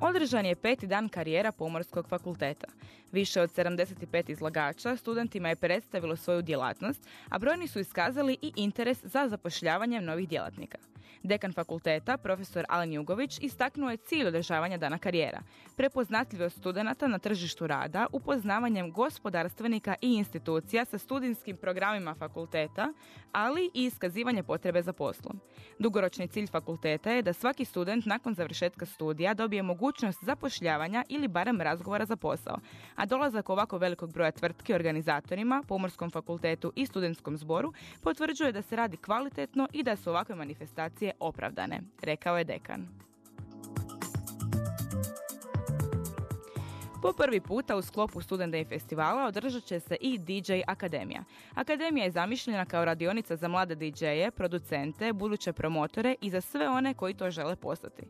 Održan je peti dan karijera Pomorskog fakulteta. Više od 75 izlagača studentima je predstavilo svoju djelatnost, a brojni su iskazali i interes za zapošljavanjem novih djelatnika. Dekan fakulteta, profesor Alen Jugović, istaknuo je cilj održavanja dana karijera, prepoznatljivost studenata na tržištu rada, upoznavanjem gospodarstvenika i institucija sa studijskim programima fakulteta, ali i iskazivanje potrebe za poslom. Dugoročni cilj fakulteta je da svaki student nakon završetka studija dobije mogućnost zapošljavanja ili barem razgovora za posao, a dolazak ovako velikog broja tvrtki organizatorima, Pomorskom fakultetu i studentskom zboru potvrđuje da se radi kvalitetno i da su ovakve manifestacije opravdane, rekao je dekan. Po prvi puta u sklopu Student Day festivala održat će se i DJ Akademija. Akademija je zamišljena kao radionica za mlade DJ-e, producente, buduće promotore i za sve one koji to žele postati.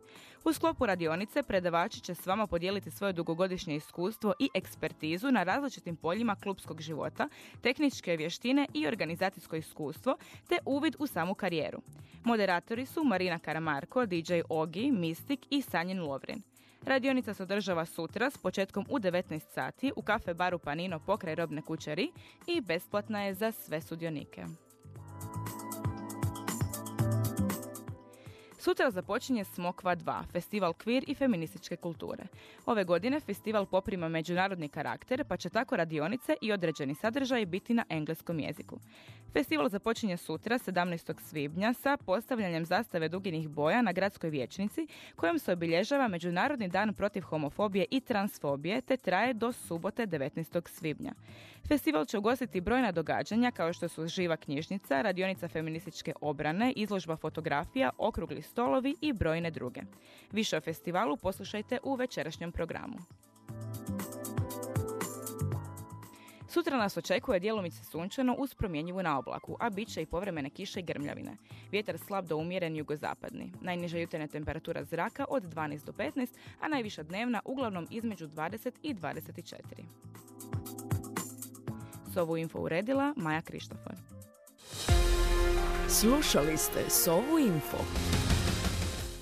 U sklopu radionice predavači će s vama podijeliti svoje dugogodišnje iskustvo i ekspertizu na različitim poljima klubskog života, tehničke vještine i organizacijsko iskustvo, te uvid u samu karijeru. Moderatori su Marina Karamarko, DJ Ogi, Mistik i Sanjin Lovrin. Radionica se održava sutra s početkom u 19 sati u kafe baru Panino pokraj robne kućeri i besplatna je za sve sudionike. Sutra započinje Smokva 2, festival kvir i feminističke kulture. Ove godine festival poprima međunarodni karakter, pa će tako radionice i određeni sadržaj biti na engleskom jeziku. Festival započinje sutra, 17. svibnja, sa postavljanjem zastave duginih boja na gradskoj vijećnici, kojom se obilježava Međunarodni dan protiv homofobije i transfobije, te traje do subote 19. svibnja. Festival će ugostiti brojna događanja kao što su živa knjižnica, radionica feminističke obrane, izložba fotografija, okrugli stolovi i brojne druge. Više o festivalu poslušajte u večerašnjem programu. Sutra nas očekuje djelomice sunčano uz promjenjivu na oblaku, a bit će i povremene kiše i grmljavine. Vjetar slab do umjeren jugozapadni. Najniža jutarnja temperatura zraka od 12 do 15, a najviša dnevna uglavnom između 20 i 24. S ovu info uredila Maja Krištofor. Slušali ste Sovu info.